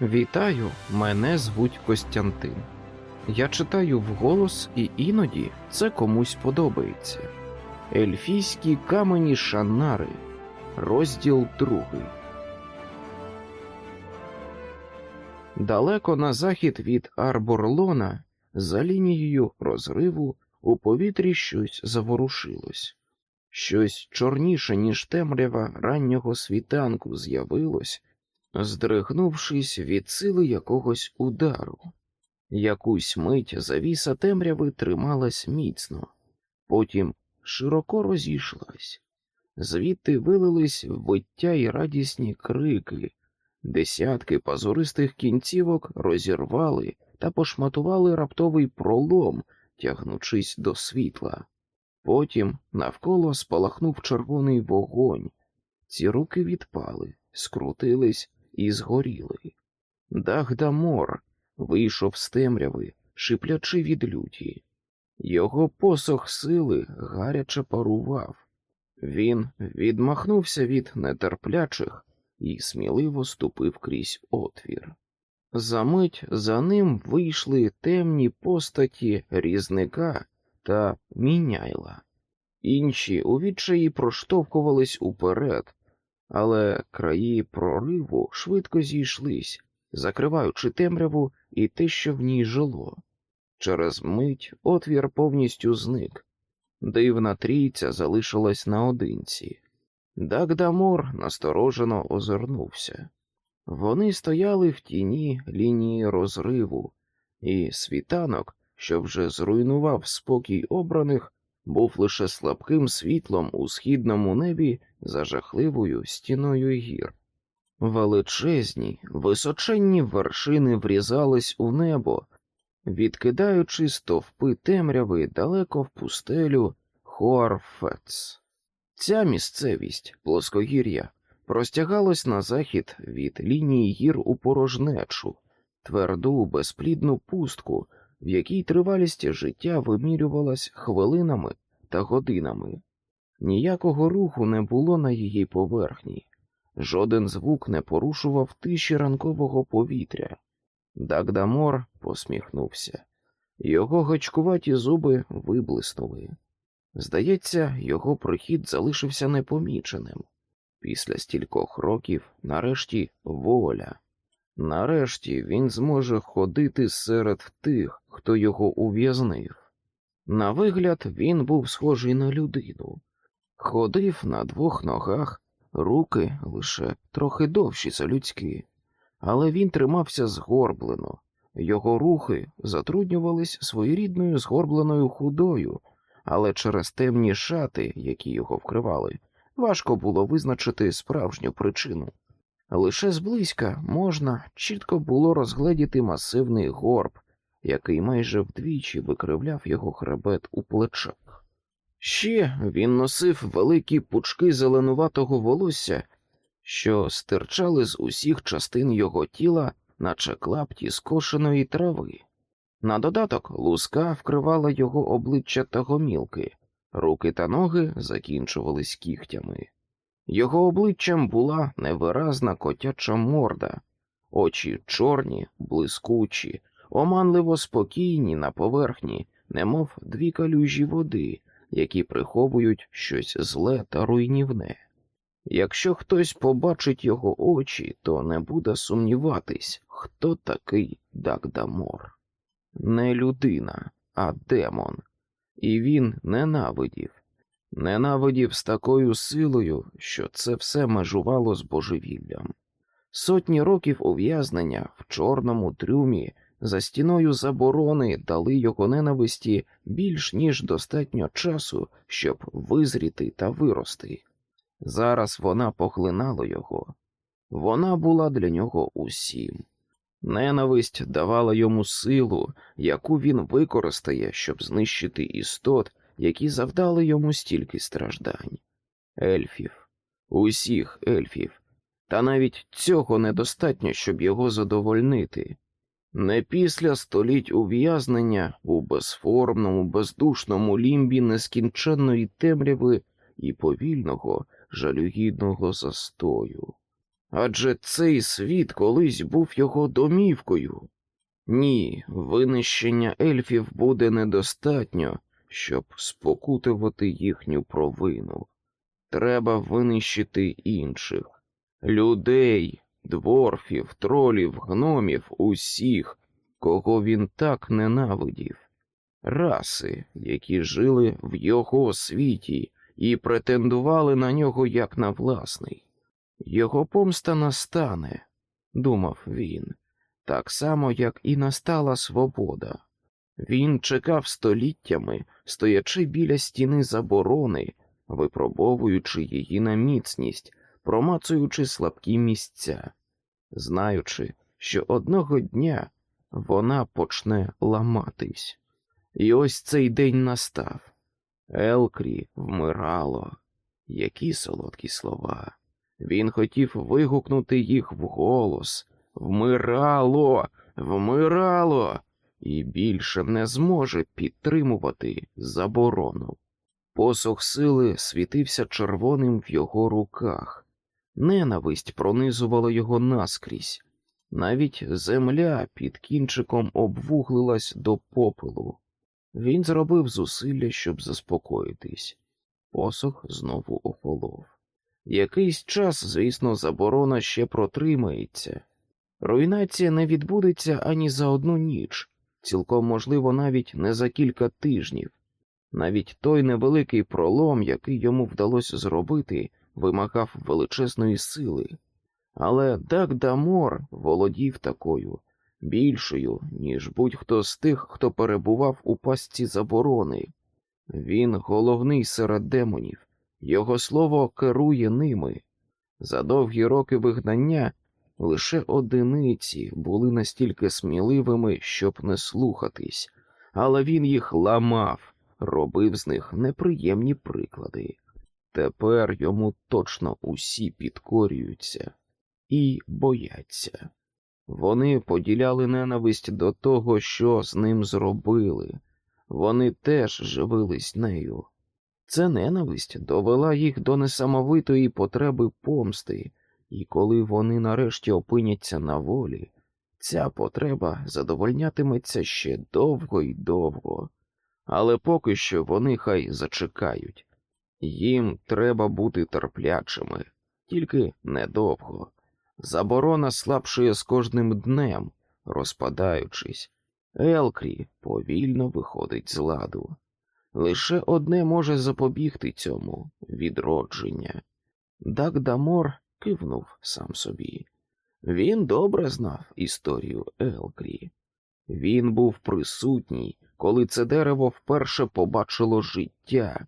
Вітаю, мене звуть Костянтин. Я читаю вголос, і іноді це комусь подобається. Ельфійські камені Шанари, розділ другий. Далеко на захід від Арборлона, за лінією розриву, у повітрі щось заворушилось. Щось чорніше, ніж темрява раннього світанку, з'явилось, здригнувшись від сили якогось удару. Якусь мить завіса темряви трималась міцно, потім широко розійшлась. Звідти вилились виття й радісні крики, десятки пазуристих кінцівок розірвали та пошматували раптовий пролом, тягнучись до світла. Потім навколо спалахнув червоний вогонь. Ці руки відпали, скрутились і згоріли. Дагдамор вийшов з темряви, шиплячи від люті. Його посох сили гаряче парував. Він відмахнувся від нетерплячих і сміливо ступив крізь отвір. Замить за ним вийшли темні постаті різника та міняйла. Інші у відчаї проштовхувались уперед, але краї прориву швидко зійшлись, закриваючи темряву і те, що в ній жило. Через мить отвір повністю зник. Дивна трійця залишилась наодинці. Дагдамор насторожено озирнувся. Вони стояли в тіні лінії розриву, і світанок, що вже зруйнував спокій обраних, був лише слабким світлом у східному небі за жахливою стіною гір. Величезні, височенні вершини врізались у небо, відкидаючи стовпи темряви далеко в пустелю Хуарфец. Ця місцевість, плоскогір'я, простягалась на захід від лінії гір у порожнечу, тверду безплідну пустку, в якій тривалість життя вимірювалась хвилинами та годинами. Ніякого руху не було на її поверхні, жоден звук не порушував тиші ранкового повітря. Дагдамор посміхнувся, його гачкуваті зуби виблиснули. Здається, його прихід залишився непоміченим. Після стількох років, нарешті, воля. Нарешті він зможе ходити серед тих, хто його ув'язнив. На вигляд, він був схожий на людину, ходив на двох ногах, руки лише трохи довші за людські, але він тримався згорблено, його рухи затруднювались своєрідною згорбленою худою, але через темні шати, які його вкривали, важко було визначити справжню причину. Лише зблизька можна чітко було розгледіти масивний горб, який майже вдвічі викривляв його хребет у плечах. Ще він носив великі пучки зеленуватого волосся, що стирчали з усіх частин його тіла, наче клапті скошеної трави. На додаток луска вкривала його обличчя та гомілки, руки та ноги закінчувались кігтями. Його обличчям була невиразна котяча морда, очі чорні, блискучі, оманливо спокійні на поверхні, немов дві калюжі води, які приховують щось зле та руйнівне. Якщо хтось побачить його очі, то не буде сумніватись, хто такий Дагдамор. Не людина, а демон, і він ненавидів. Ненавидів з такою силою, що це все межувало з божевіллям. Сотні років ув'язнення в чорному трюмі за стіною заборони дали його ненависті більш ніж достатньо часу, щоб визріти та вирости. Зараз вона поглинала його, вона була для нього усім. Ненависть давала йому силу, яку він використає, щоб знищити істот, які завдали йому стільки страждань. Ельфів, усіх ельфів, та навіть цього недостатньо, щоб його задовольнити. Не після століть ув'язнення у безформному, бездушному лімбі нескінченної темряви і повільного, жалюгідного застою. Адже цей світ колись був його домівкою. Ні, винищення ельфів буде недостатньо, щоб спокутувати їхню провину. Треба винищити інших людей, дворфів, тролів, гномів, усіх, кого він так ненавидів, раси, які жили в його світі і претендували на нього як на власний. Його помста настане, думав він, так само, як і настала свобода. Він чекав століттями, стоячи біля стіни заборони, випробовуючи її на міцність, промацуючи слабкі місця, знаючи, що одного дня вона почне ламатись. І ось цей день настав. Елкрі вмирало. Які солодкі слова. Він хотів вигукнути їх вголос. Вмирало, вмирало, і більше не зможе підтримувати заборону. Посох сили світився червоним в його руках, ненависть пронизувала його наскрізь, навіть земля під кінчиком обвуглилась до попелу. Він зробив зусилля, щоб заспокоїтись. Посох знову охолов. Якийсь час, звісно, заборона ще протримається. Руйнація не відбудеться ані за одну ніч, цілком можливо, навіть не за кілька тижнів. Навіть той невеликий пролом, який йому вдалося зробити, вимагав величезної сили. Але Дагдамор володів такою, більшою, ніж будь-хто з тих, хто перебував у пастці заборони. Він головний серед демонів, його слово керує ними. За довгі роки вигнання лише одиниці були настільки сміливими, щоб не слухатись, але він їх ламав, робив з них неприємні приклади. Тепер йому точно усі підкорюються і бояться. Вони поділяли ненависть до того, що з ним зробили, вони теж живились нею. Ця ненависть довела їх до несамовитої потреби помсти, і коли вони нарешті опиняться на волі, ця потреба задовольнятиметься ще довго й довго, але поки що вони хай зачекають. Їм треба бути терплячими, тільки недовго. Заборона слабшує з кожним днем, розпадаючись. Елкрі повільно виходить з ладу. Лише одне може запобігти цьому відродження. Дагдамор кивнув сам собі. Він добре знав історію Елкрі. Він був присутній, коли це дерево вперше побачило життя,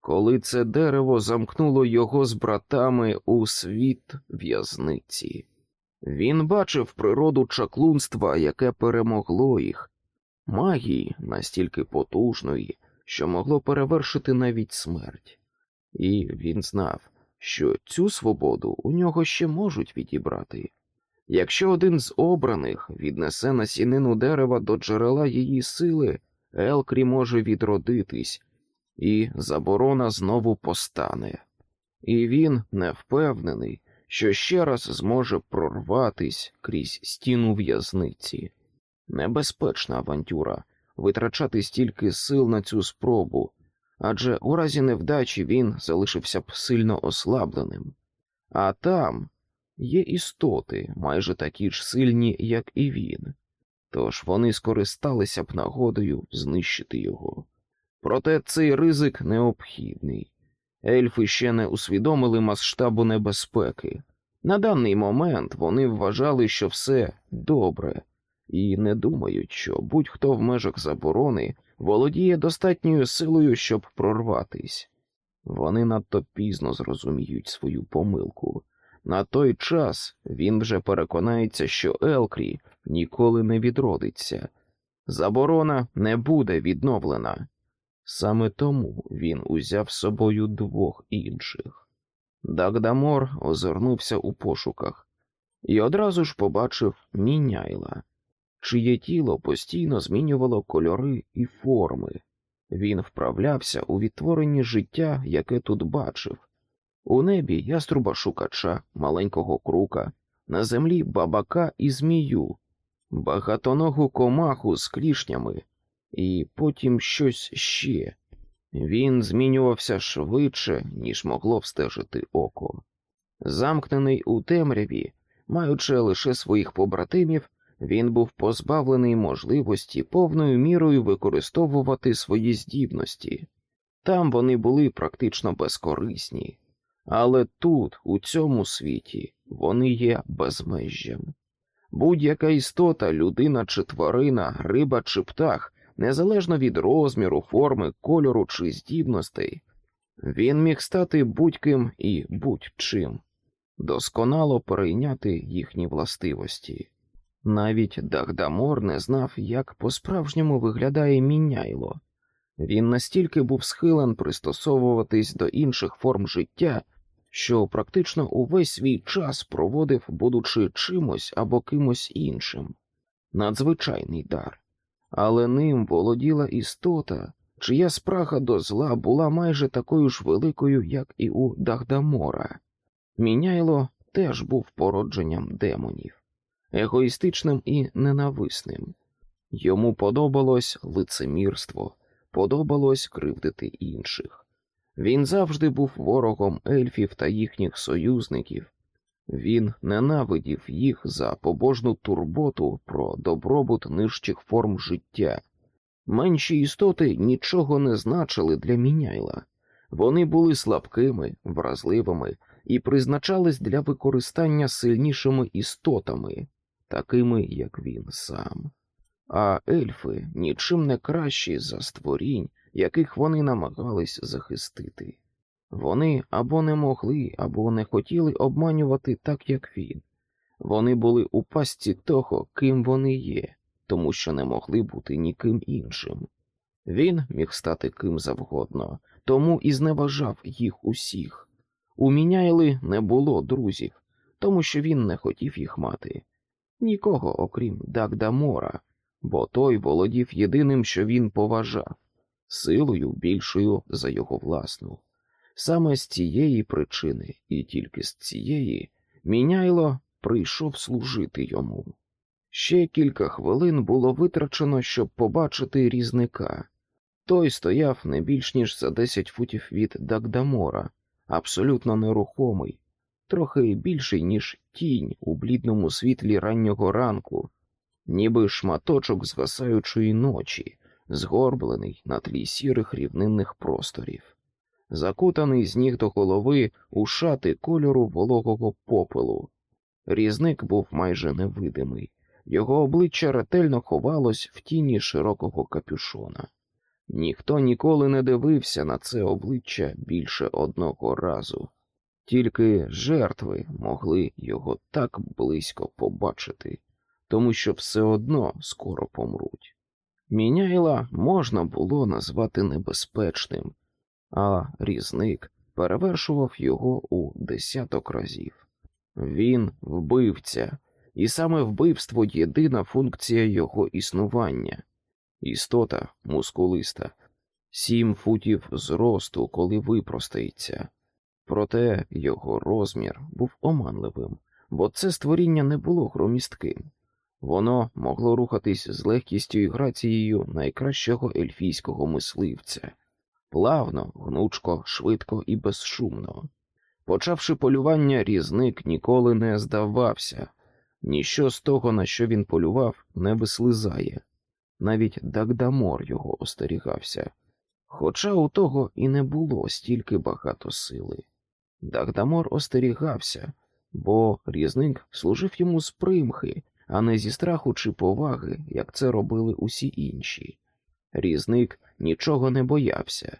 коли це дерево замкнуло його з братами у світ в'язниці. Він бачив природу чаклунства, яке перемогло їх, магії настільки потужної, що могло перевершити навіть смерть, і він знав, що цю свободу у нього ще можуть відібрати. Якщо один з обраних віднесе насінину дерева до джерела її сили, Елкрі може відродитись, і заборона знову постане. І він не впевнений, що ще раз зможе прорватись крізь стіну в'язниці. Небезпечна авантюра витрачати стільки сил на цю спробу, адже у разі невдачі він залишився б сильно ослабленим. А там є істоти, майже такі ж сильні, як і він, тож вони скористалися б нагодою знищити його. Проте цей ризик необхідний. Ельфи ще не усвідомили масштабу небезпеки. На даний момент вони вважали, що все добре, і не думають, що будь-хто в межах заборони володіє достатньою силою, щоб прорватись. Вони надто пізно зрозуміють свою помилку. На той час він вже переконається, що Елкрі ніколи не відродиться. Заборона не буде відновлена. Саме тому він узяв з собою двох інших. Дагдамор озирнувся у пошуках і одразу ж побачив міняйла, чиє тіло постійно змінювало кольори і форми. Він вправлявся у відтворенні життя, яке тут бачив. У небі яструба шукача, маленького крука, на землі бабака і змію, багатоногу комаху з клішнями, і потім щось ще. Він змінювався швидше, ніж могло встежити око. Замкнений у темряві, маючи лише своїх побратимів, він був позбавлений можливості повною мірою використовувати свої здібності. Там вони були практично безкорисні, але тут, у цьому світі, вони є безмежжям. Будь-яка істота, людина чи тварина, риба чи птах, незалежно від розміру, форми, кольору чи здібностей, він міг стати будь-ким і будь-чим, досконало перейняти їхні властивості. Навіть Дагдамор не знав, як по-справжньому виглядає міняйло. Він настільки був схилен пристосовуватись до інших форм життя, що практично увесь свій час проводив, будучи чимось або кимось іншим. Надзвичайний дар. Але ним володіла істота, чия спрага до зла була майже такою ж великою, як і у Дагдамора. Міняйло теж був породженням демонів егоїстичним і ненависним. Йому подобалось лицемірство, подобалось кривдити інших. Він завжди був ворогом ельфів та їхніх союзників. Він ненавидів їх за побожну турботу про добробут нижчих форм життя. Менші істоти нічого не значили для міняйла. Вони були слабкими, вразливими і призначались для використання сильнішими істотами, такими, як він сам. А ельфи нічим не кращі за створінь, яких вони намагались захистити. Вони або не могли, або не хотіли обманювати так, як він. Вони були у пастці того, ким вони є, тому що не могли бути ніким іншим. Він міг стати ким завгодно, тому і зневажав їх усіх. У Міняйли не було друзів, тому що він не хотів їх мати нікого, окрім Дагдамора, бо той володів єдиним, що він поважав, силою більшою за його власну. Саме з цієї причини, і тільки з цієї, міняйло прийшов служити йому. Ще кілька хвилин було витрачено, щоб побачити різника. Той стояв не більш ніж за десять футів від Дагдамора, абсолютно нерухомий, трохи більший, ніж тінь у блідному світлі раннього ранку, ніби шматочок згасаючої ночі, згорблений на тлі сірих рівнинних просторів, закутаний з ніг до голови у шати кольору вологого попелу. Різник був майже невидимий, його обличчя ретельно ховалось в тіні широкого капюшона. Ніхто ніколи не дивився на це обличчя більше одного разу. Тільки жертви могли його так близько побачити, тому що все одно скоро помруть. Міняйла можна було назвати небезпечним, а різник перевершував його у десяток разів. Він вбивця, і саме вбивство єдина функція його існування, істота мускулиста, сім футів зросту, коли випростається. Проте його розмір був оманливим, бо це створіння не було громістким. Воно могло рухатись з легкістю і грацією найкращого ельфійського мисливця, плавно, гнучко, швидко і безшумно. Почавши полювання, різник ніколи не здавався, ніщо з того, на що він полював, не вислизає. Навіть Дагдамор його остерігався, хоча у того і не було стільки багато сили. Дагдамор остерігався, бо різник служив йому з примхи, а не зі страху чи поваги, як це робили усі інші. Різник нічого не боявся.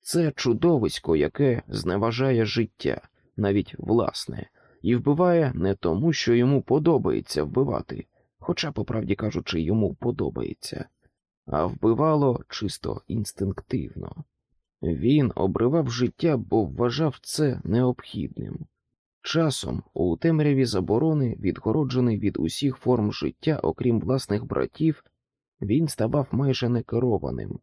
Це чудовисько, яке зневажає життя, навіть власне, і вбиває не тому, що йому подобається вбивати, хоча, по правді кажучи, йому подобається, а вбивало чисто інстинктивно. Він обривав життя, бо вважав це необхідним. Часом у темряві заборони, відгороджений від усіх форм життя, окрім власних братів, він ставав майже некерованим.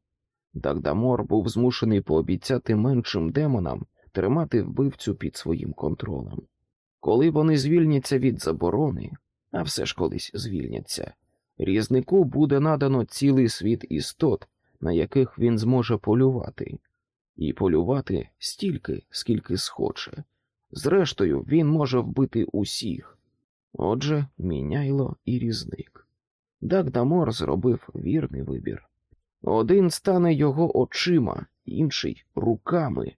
Дагдамор був змушений пообіцяти меншим демонам тримати вбивцю під своїм контролем. Коли вони звільняться від заборони, а все ж колись звільняться, різнику буде надано цілий світ істот, на яких він зможе полювати, і полювати стільки, скільки схоче. Зрештою, він може вбити усіх. Отже, міняйло і різник. Дагдамор зробив вірний вибір. Один стане його очима, інший руками.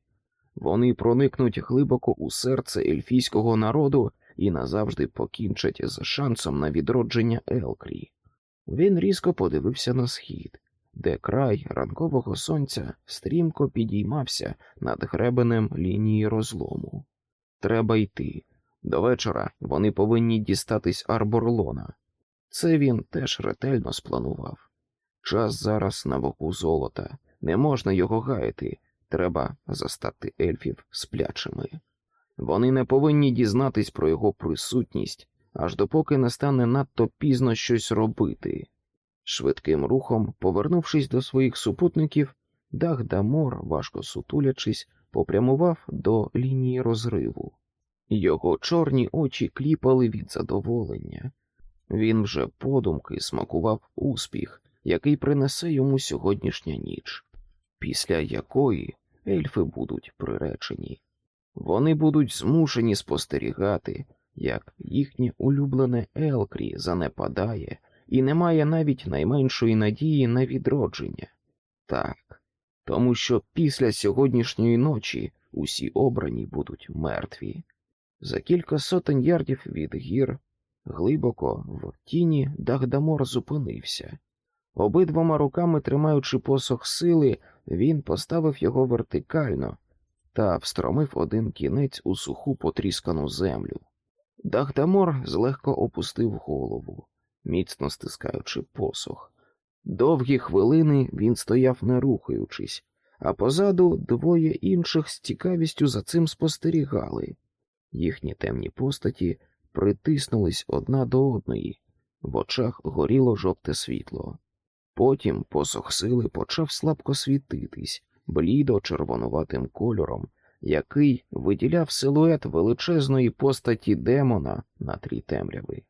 Вони проникнуть глибоко у серце ельфійського народу і назавжди покінчать з шансом на відродження Елкрі. Він різко подивився на схід, де край ранкового сонця стрімко підіймався над гребенем лінії розлому. Треба йти. До вечора вони повинні дістатись Арборлона. Це він теж ретельно спланував. Час зараз на боку золота, не можна його гаяти, треба застати ельфів сплячими. Вони не повинні дізнатись про його присутність, аж допоки не стане надто пізно щось робити. Швидким рухом, повернувшись до своїх супутників, Дагдамор, важко сутулячись, попрямував до лінії розриву. Його чорні очі кліпали від задоволення. Він вже подумки смакував успіх, який принесе йому сьогоднішня ніч, після якої ельфи будуть приречені. Вони будуть змушені спостерігати, як їхнє улюблене Елкрі занепадає і не має навіть найменшої надії на відродження. Так, тому що після сьогоднішньої ночі усі обрані будуть мертві. За кілька сотень ярдів від гір, глибоко в тіні, Дагдамор зупинився. Обидвома руками тримаючи посох сили, він поставив його вертикально та встромив один кінець у суху потріскану землю. Дагдамор злегка опустив голову, міцно стискаючи посох. Довгі хвилини він стояв не рухаючись, а позаду двоє інших з цікавістю за цим спостерігали. Їхні темні постаті притиснулись одна до одної, в очах горіло жовте світло. Потім посох сили почав слабко світитись, блідо червонуватим кольором, який виділяв силует величезної постаті демона на трі темряви.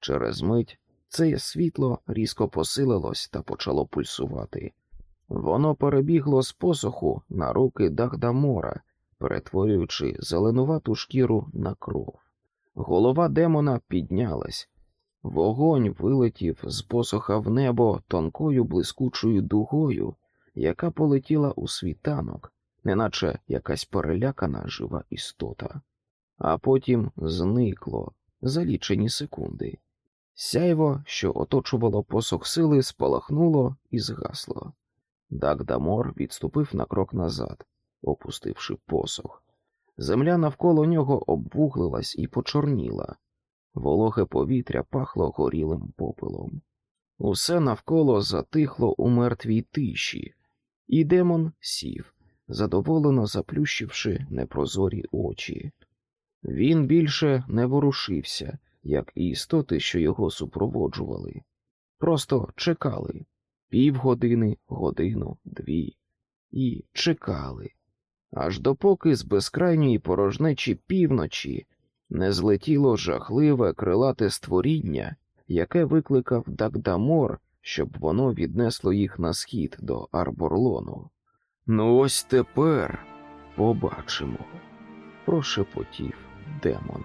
Через мить це світло різко посилилось та почало пульсувати. Воно перебігло з посоху на руки Дагдамора, перетворюючи зеленувату шкіру на кров. Голова демона піднялась, вогонь вилетів з посоха в небо тонкою блискучою дугою, яка полетіла у світанок, неначе якась перелякана жива істота, а потім зникло за лічені секунди. Сяйво, що оточувало посох сили, спалахнуло і згасло. Дагдамор відступив на крок назад, опустивши посох. Земля навколо нього обвуглилась і почорніла, вологе повітря пахло горілим попелом. Усе навколо затихло у мертвій тиші, і демон сів, задоволено заплющивши непрозорі очі. Він більше не ворушився, як і істоти, що його супроводжували. Просто чекали півгодини, годину, дві, і чекали, аж допоки з безкрайньої порожнечі півночі не злетіло жахливе крилате створіння, яке викликав Дагдамор, щоб воно віднесло їх на схід до Арборлону. Ну, ось тепер побачимо, прошепотів демон.